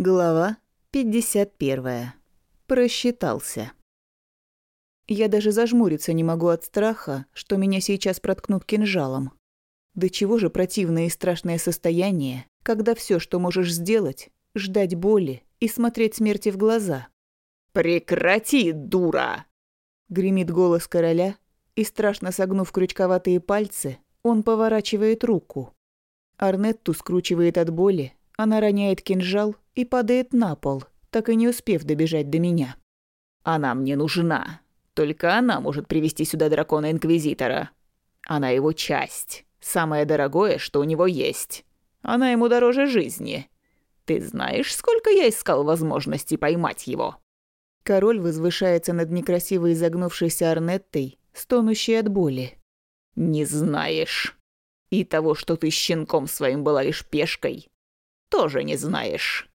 Глава 51. Просчитался. Я даже зажмуриться не могу от страха, что меня сейчас проткнут кинжалом. До чего же противное и страшное состояние, когда все, что можешь сделать, ждать боли и смотреть смерти в глаза. «Прекрати, дура!» Гремит голос короля, и страшно согнув крючковатые пальцы, он поворачивает руку. Арнетту скручивает от боли, она роняет кинжал и падает на пол, так и не успев добежать до меня. «Она мне нужна. Только она может привести сюда дракона-инквизитора. Она его часть, самое дорогое, что у него есть. Она ему дороже жизни. Ты знаешь, сколько я искал возможности поймать его?» Король возвышается над некрасивой изогнувшейся Арнеттой, стонущей от боли. «Не знаешь. И того, что ты щенком своим была лишь пешкой, тоже не знаешь».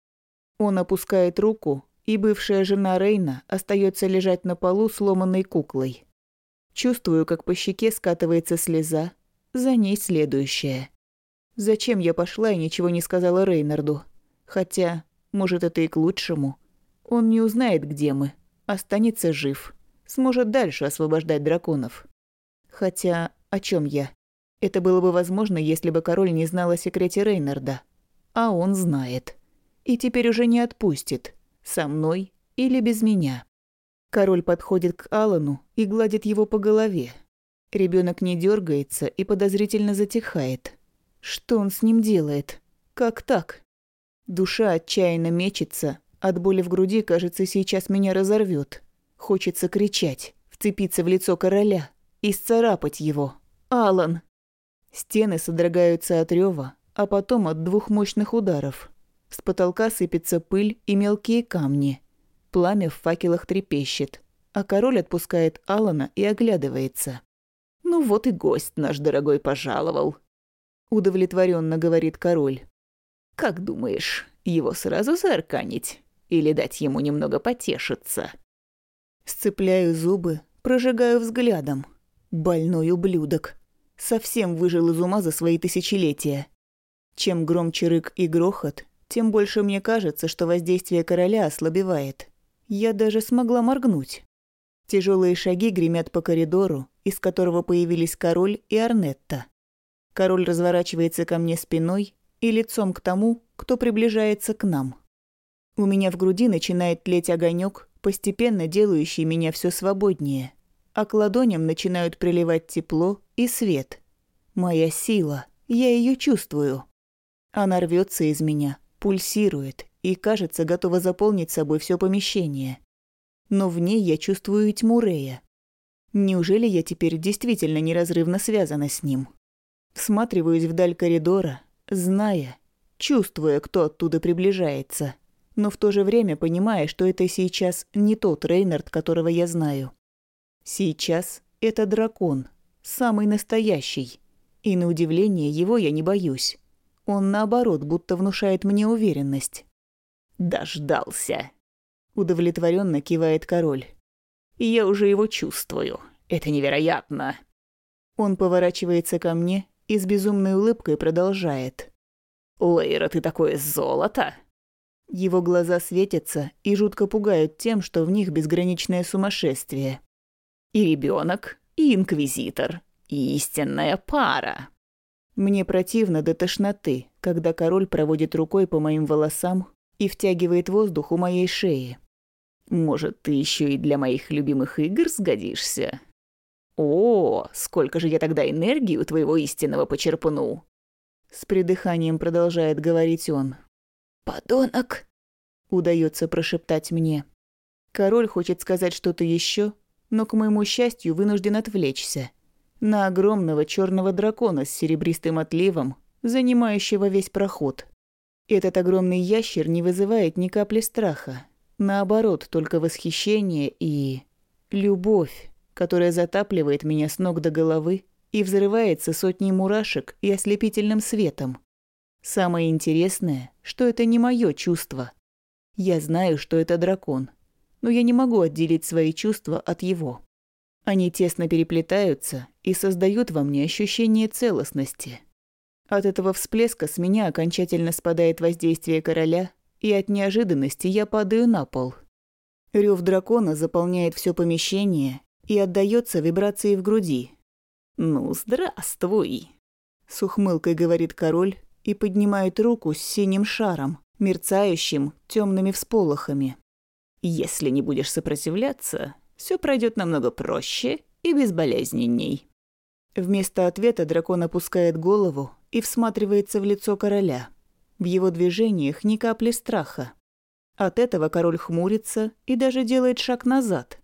Он опускает руку, и бывшая жена Рейна остается лежать на полу сломанной куклой. Чувствую, как по щеке скатывается слеза, за ней следующая. Зачем я пошла и ничего не сказала Рейнарду? Хотя, может, это и к лучшему. Он не узнает, где мы, останется жив, сможет дальше освобождать драконов. Хотя, о чем я? Это было бы возможно, если бы король не знал о секрете Рейнарда а он знает. И теперь уже не отпустит, со мной или без меня. Король подходит к Алану и гладит его по голове. Ребенок не дергается и подозрительно затихает. Что он с ним делает? Как так? Душа отчаянно мечется, от боли в груди, кажется, сейчас меня разорвет. Хочется кричать, вцепиться в лицо короля и сцарапать его. «Алан!» Стены содрогаются от рева, а потом от двух мощных ударов. С потолка сыпется пыль и мелкие камни. Пламя в факелах трепещет, а король отпускает Алана и оглядывается. «Ну вот и гость наш дорогой пожаловал», – удовлетворенно говорит король. «Как думаешь, его сразу заарканить? Или дать ему немного потешиться?» Сцепляю зубы, прожигаю взглядом. Больной ублюдок. Совсем выжил из ума за свои тысячелетия. Чем громче рык и грохот, тем больше мне кажется, что воздействие короля ослабевает. Я даже смогла моргнуть. Тяжелые шаги гремят по коридору, из которого появились король и Арнетта. Король разворачивается ко мне спиной и лицом к тому, кто приближается к нам. У меня в груди начинает тлеть огонек, постепенно делающий меня все свободнее, а к ладоням начинают приливать тепло и свет. Моя сила, я ее чувствую. Она рвется из меня, пульсирует и, кажется, готова заполнить собой все помещение. Но в ней я чувствую тьму Рея. Неужели я теперь действительно неразрывно связана с ним? Всматриваюсь вдаль коридора, зная, чувствуя, кто оттуда приближается, но в то же время понимая, что это сейчас не тот Рейнард, которого я знаю. Сейчас это дракон, самый настоящий, и на удивление его я не боюсь. Он, наоборот, будто внушает мне уверенность. «Дождался», — удовлетворенно кивает король. «Я уже его чувствую. Это невероятно». Он поворачивается ко мне и с безумной улыбкой продолжает. «Лейра, ты такое золото!» Его глаза светятся и жутко пугают тем, что в них безграничное сумасшествие. «И ребенок, и инквизитор, и истинная пара». Мне противно до тошноты, когда король проводит рукой по моим волосам и втягивает воздух у моей шеи. «Может, ты еще и для моих любимых игр сгодишься?» «О, сколько же я тогда энергии у твоего истинного почерпну!» С придыханием продолжает говорить он. «Подонок!» Удается прошептать мне. Король хочет сказать что-то еще, но, к моему счастью, вынужден отвлечься на огромного черного дракона с серебристым отливом, занимающего весь проход. Этот огромный ящер не вызывает ни капли страха. Наоборот, только восхищение и... любовь, которая затапливает меня с ног до головы и взрывается сотней мурашек и ослепительным светом. Самое интересное, что это не мое чувство. Я знаю, что это дракон, но я не могу отделить свои чувства от его. Они тесно переплетаются и создают во мне ощущение целостности. От этого всплеска с меня окончательно спадает воздействие короля, и от неожиданности я падаю на пол. Рев дракона заполняет все помещение и отдается вибрации в груди. «Ну, здравствуй!» С ухмылкой говорит король и поднимает руку с синим шаром, мерцающим темными всполохами. «Если не будешь сопротивляться, все пройдет намного проще и безболезненней». Вместо ответа дракон опускает голову и всматривается в лицо короля. В его движениях ни капли страха. От этого король хмурится и даже делает шаг назад.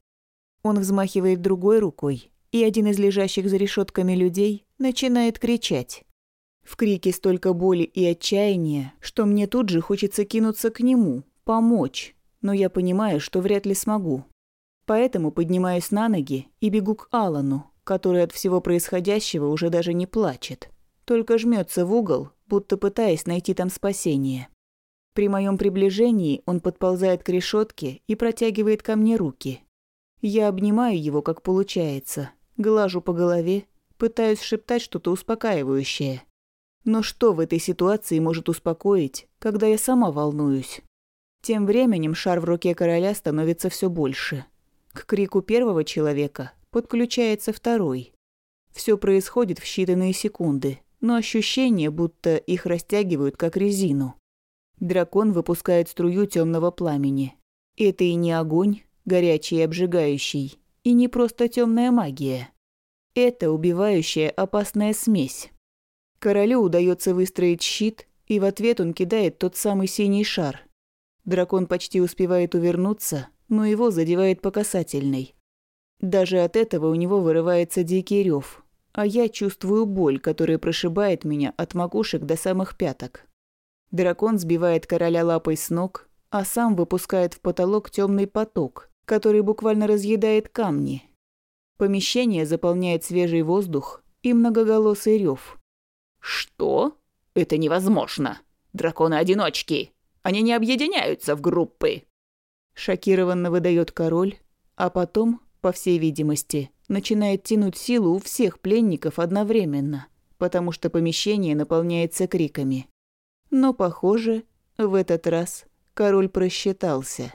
Он взмахивает другой рукой, и один из лежащих за решетками людей начинает кричать. В крике столько боли и отчаяния, что мне тут же хочется кинуться к нему, помочь, но я понимаю, что вряд ли смогу. Поэтому поднимаюсь на ноги и бегу к Алану, который от всего происходящего уже даже не плачет, только жмется в угол, будто пытаясь найти там спасение. При моем приближении он подползает к решетке и протягивает ко мне руки. Я обнимаю его, как получается, глажу по голове, пытаюсь шептать что-то успокаивающее. Но что в этой ситуации может успокоить, когда я сама волнуюсь? Тем временем шар в руке короля становится все больше. К крику первого человека подключается второй. Все происходит в считанные секунды, но ощущение, будто их растягивают как резину. Дракон выпускает струю темного пламени. Это и не огонь, горячий и обжигающий, и не просто темная магия. Это убивающая опасная смесь. Королю удается выстроить щит, и в ответ он кидает тот самый синий шар. Дракон почти успевает увернуться, но его задевает по касательной. Даже от этого у него вырывается дикий рев, а я чувствую боль, которая прошибает меня от макушек до самых пяток. Дракон сбивает короля лапой с ног, а сам выпускает в потолок темный поток, который буквально разъедает камни. Помещение заполняет свежий воздух и многоголосый рев. «Что? Это невозможно! Драконы-одиночки! Они не объединяются в группы!» Шокированно выдает король, а потом, по всей видимости, начинает тянуть силу у всех пленников одновременно, потому что помещение наполняется криками. Но, похоже, в этот раз король просчитался.